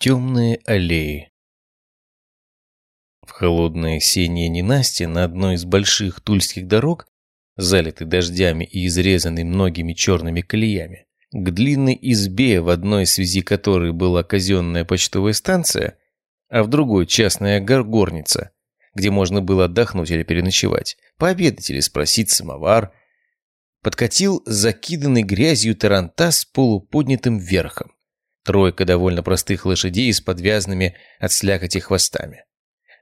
Темные аллеи. В холодное осеннее ненастье на одной из больших тульских дорог, залитой дождями и изрезанной многими черными колеями, к длинной избе, в одной связи которой была казенная почтовая станция, а в другой частная горгорница, где можно было отдохнуть или переночевать, пообедать или спросить самовар, подкатил закиданный грязью таранта с полуподнятым верхом. Тройка довольно простых лошадей с подвязанными от слякоти хвостами.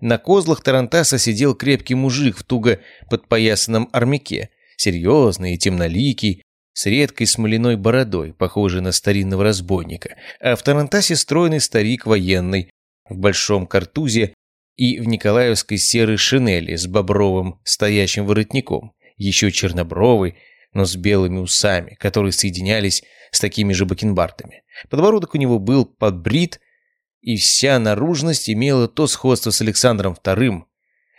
На козлах Тарантаса сидел крепкий мужик в туго подпоясанном армяке, серьезный и темноликий, с редкой смоляной бородой, похожий на старинного разбойника, а в Тарантасе стройный старик военный, в большом картузе и в николаевской серой шинели с бобровым стоящим воротником, еще чернобровый, но с белыми усами, которые соединялись с такими же бакенбардами. Подбородок у него был подбрит, и вся наружность имела то сходство с Александром II,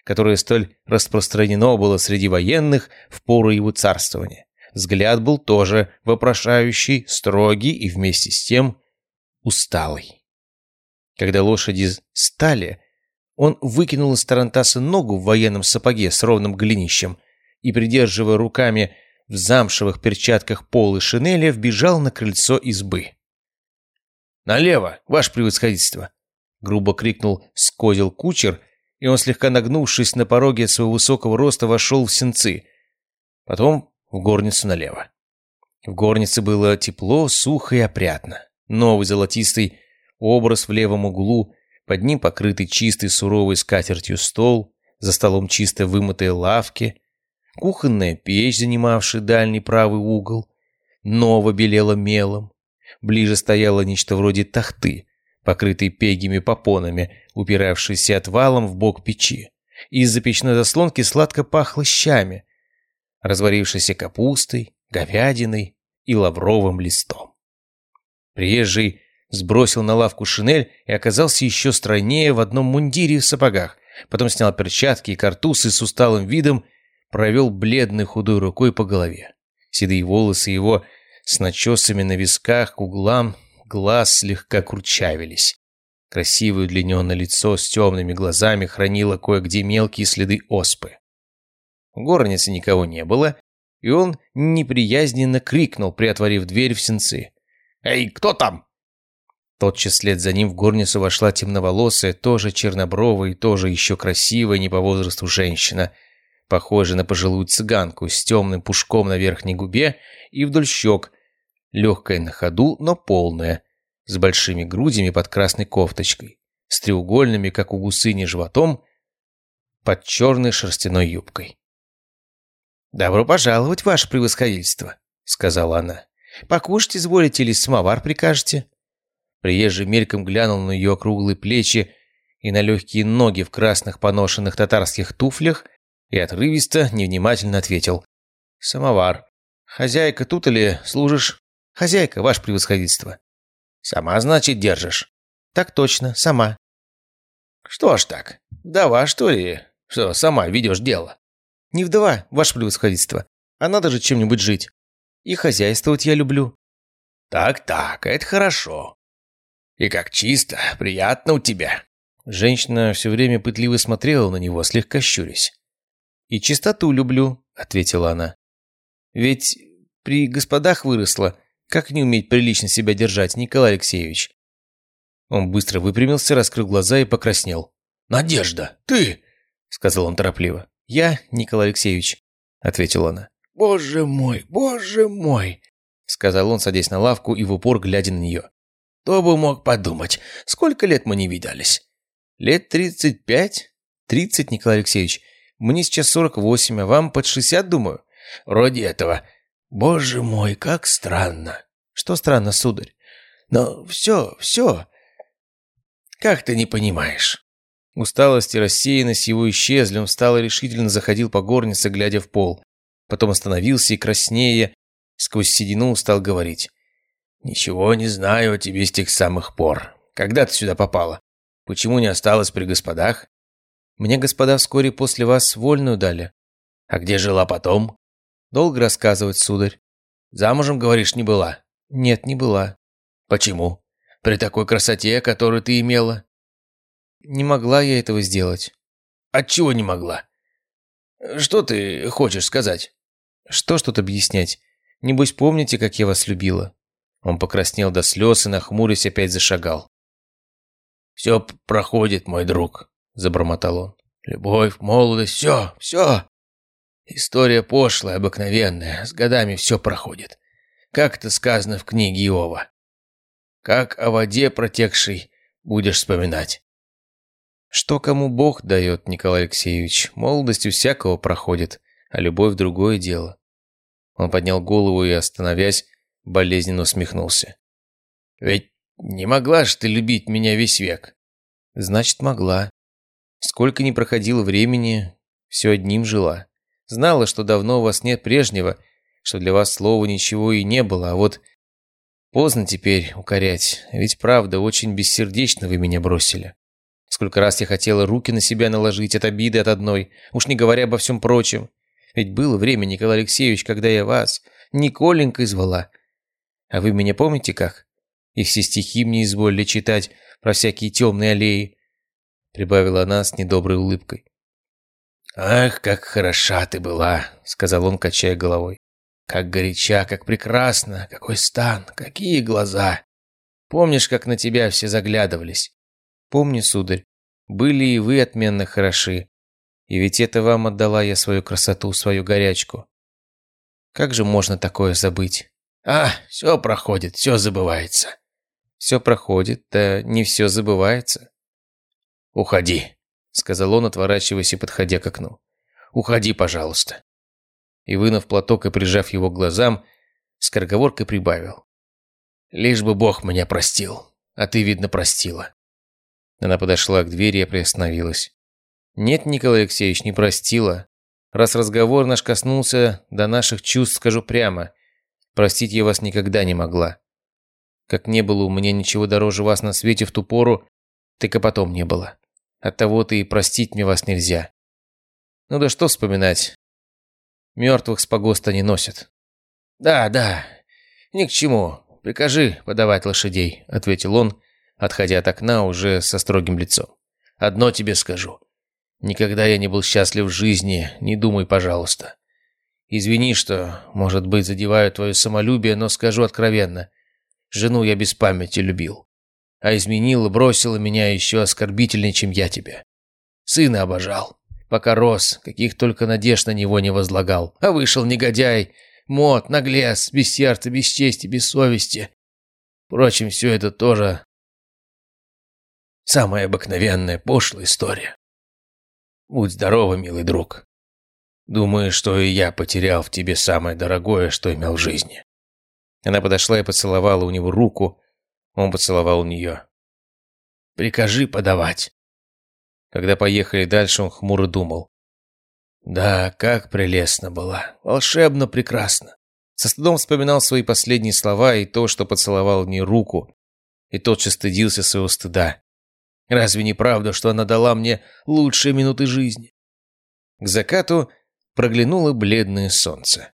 которое столь распространено было среди военных в пору его царствования. Взгляд был тоже вопрошающий, строгий и вместе с тем усталый. Когда лошади стали, он выкинул из тарантаса ногу в военном сапоге с ровным голенищем и, придерживая руками в замшевых перчатках пол и шинели, вбежал на крыльцо избы. «Налево, ваше превосходительство!» Грубо крикнул скозил кучер, и он, слегка нагнувшись на пороге своего высокого роста, вошел в сенцы. Потом в горницу налево. В горнице было тепло, сухо и опрятно. Новый золотистый образ в левом углу, под ним покрытый чистой суровой скатертью стол, за столом чисто вымытые лавки, кухонная печь, занимавшая дальний правый угол, ново белела мелом, Ближе стояло нечто вроде тахты, покрытой пегими попонами, упиравшейся отвалом в бок печи. Из-за печной заслонки сладко пахло щами, разварившейся капустой, говядиной и лавровым листом. Приезжий сбросил на лавку шинель и оказался еще стройнее в одном мундире и в сапогах. Потом снял перчатки и картуз и с усталым видом провел бледной худой рукой по голове. Седые волосы его с начесами на висках к углам глаз слегка курчавились. Красивое удлиненное лицо с темными глазами хранило кое-где мелкие следы оспы. В горнице никого не было, и он неприязненно крикнул, приотворив дверь в сенцы. «Эй, кто там?» Тотчас след за ним в горницу вошла темноволосая, тоже чернобровая и тоже еще красивая, не по возрасту женщина, похожая на пожилую цыганку с темным пушком на верхней губе и вдоль щек, легкая на ходу, но полная, с большими грудями под красной кофточкой, с треугольными, как у гусыни, животом, под черной шерстяной юбкой. «Добро пожаловать, ваше превосходительство», — сказала она. «Покушать изволите или самовар прикажете?» Приезжий мельком глянул на ее округлые плечи и на легкие ноги в красных поношенных татарских туфлях и отрывисто, невнимательно ответил. «Самовар. Хозяйка тут или служишь?» «Хозяйка, ваше превосходительство». «Сама, значит, держишь?» «Так точно, сама». «Что ж так? Вдова, что ли? Что, сама ведешь дело?» «Не вдова, ваше превосходительство. А надо же чем-нибудь жить. И хозяйствовать я люблю». «Так-так, это хорошо. И как чисто, приятно у тебя». Женщина все время пытливо смотрела на него, слегка щурясь. «И чистоту люблю», — ответила она. «Ведь при господах выросла, как не уметь прилично себя держать, Николай Алексеевич?» Он быстро выпрямился, раскрыл глаза и покраснел. «Надежда, ты!» — сказал он торопливо. «Я, Николай Алексеевич», — ответила она. «Боже мой, боже мой!» — сказал он, садясь на лавку и в упор глядя на нее. «Кто бы мог подумать, сколько лет мы не видались?» «Лет тридцать пять?» «Тридцать, Николай Алексеевич. Мне сейчас сорок восемь, а вам под шестьдесят, думаю». «Вроде этого. Боже мой, как странно. Что странно, сударь? Но все, все. Как ты не понимаешь? Усталость и рассеянность его исчезли, он встал и решительно заходил по горнице, глядя в пол. Потом остановился и, краснея, сквозь седину стал говорить. «Ничего не знаю о тебе с тех самых пор. Когда ты сюда попала? Почему не осталась при господах?» «Мне господа вскоре после вас вольную дали». «А где жила потом?» Долго рассказывать, сударь. Замужем, говоришь, не была? Нет, не была. Почему? При такой красоте, которую ты имела?» «Не могла я этого сделать». «Отчего не могла? Что ты хочешь сказать?» «Что тут объяснять? Небось, помните, как я вас любила?» Он покраснел до слез и, нахмурясь, опять зашагал. «Все проходит, мой друг», — забормотал он. «Любовь, молодость, все, все. История пошлая, обыкновенная, с годами все проходит. Как это сказано в книге Иова. Как о воде протекшей будешь вспоминать». «Что кому Бог дает, Николай Алексеевич? Молодость у всякого проходит, а любовь – другое дело». Он поднял голову и, остановясь, болезненно усмехнулся. «Ведь не могла же ты любить меня весь век?» «Значит, могла. Сколько ни проходило времени, все одним жила. Знала, что давно у вас нет прежнего, что для вас слова ничего и не было, а вот поздно теперь укорять, ведь правда, очень бессердечно вы меня бросили. Сколько раз я хотела руки на себя наложить от обиды от одной, уж не говоря обо всем прочем. Ведь было время, Николай Алексеевич, когда я вас Николенькой звала, а вы меня помните как? И все стихи мне изволили читать про всякие темные аллеи. Прибавила она с недоброй улыбкой. «Ах, как хороша ты была!» — сказал он, качая головой. «Как горяча, как прекрасна! Какой стан! Какие глаза! Помнишь, как на тебя все заглядывались?» «Помню, сударь. Были и вы отменно хороши. И ведь это вам отдала я свою красоту, свою горячку. Как же можно такое забыть?» А, все проходит, все забывается. Все проходит, да не все забывается. Уходи, сказал он, отворачиваясь и подходя к окну. Уходи, пожалуйста. И вынув платок и прижав его к глазам, скороговоркой прибавил. Лишь бы Бог меня простил, а ты, видно, простила. Она подошла к двери и приостановилась. Нет, Николай Алексеевич, не простила. Раз разговор наш коснулся до наших чувств, скажу прямо, Простить я вас никогда не могла. Как не было у меня ничего дороже вас на свете в ту пору, так и потом не было. Оттого-то и простить мне вас нельзя. Ну да что вспоминать. Мертвых с погоста не носят. Да, да, ни к чему. Прикажи подавать лошадей, ответил он, отходя от окна уже со строгим лицом. Одно тебе скажу. Никогда я не был счастлив в жизни, не думай, пожалуйста. Извини, что, может быть, задеваю твое самолюбие, но скажу откровенно. Жену я без памяти любил. А изменила, бросила меня еще оскорбительнее, чем я тебя. Сына обожал. Пока рос, каких только надежд на него не возлагал. А вышел негодяй, мод, наглец, без сердца, без чести, без совести. Впрочем, все это тоже самая обыкновенная пошлая история. Будь здорова, милый друг. Думаю, что и я потерял в тебе самое дорогое, что имел в жизни». Она подошла и поцеловала у него руку. Он поцеловал нее. «Прикажи подавать». Когда поехали дальше, он хмуро думал. «Да, как прелестно была. Волшебно прекрасно». Со стыдом вспоминал свои последние слова и то, что поцеловал в ней руку, и тотчас стыдился своего стыда. Разве не правда, что она дала мне лучшие минуты жизни? К закату проглянуло бледное солнце.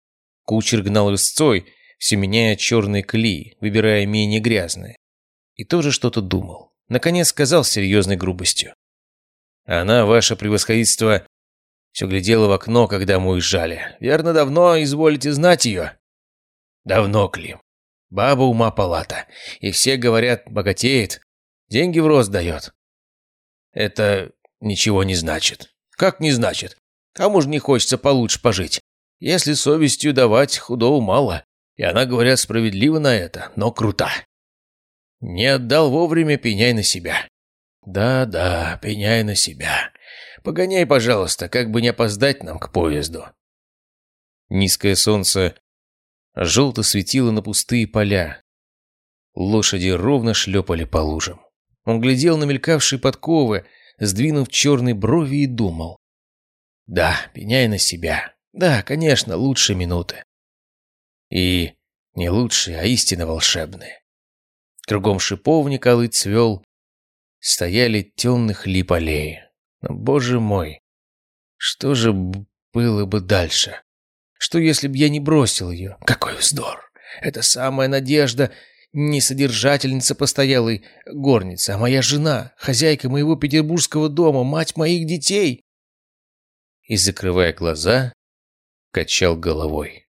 Кучер гнал рысцой, все меняя черные клеи, выбирая менее грязные. И тоже что-то думал. Наконец сказал с серьезной грубостью. «Она, ваше превосходительство, все глядела в окно, когда мы уезжали. Верно, давно изволите знать ее?» «Давно, Клим. Баба ума палата. И все говорят, богатеет. Деньги в рост дает». «Это ничего не значит». «Как не значит? Кому же не хочется получше пожить? Если совестью давать, худого мало. И она, говорят, справедлива на это, но крута. Не отдал вовремя, пеняй на себя. Да-да, пеняй на себя. Погоняй, пожалуйста, как бы не опоздать нам к поезду. Низкое солнце желто светило на пустые поля. Лошади ровно шлепали по лужам. Он глядел на мелькавшие подковы, сдвинув черные брови и думал. Да, пеняй на себя. Да, конечно, лучшие минуты. И не лучшие, а истинно волшебные. Кругом шиповник алый цвел, стояли темных лип аллеи. Но, боже мой, что же было бы дальше? Что, если б я не бросил ее? Какой вздор! Это самая надежда не содержательница постоялой горницы, а моя жена, хозяйка моего петербургского дома, мать моих детей!» И, закрывая глаза, качал головой.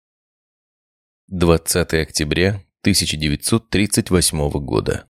20 октября 1938 года.